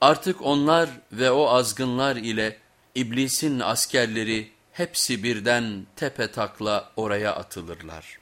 Artık onlar ve o azgınlar ile iblisin askerleri hepsi birden tepe takla oraya atılırlar.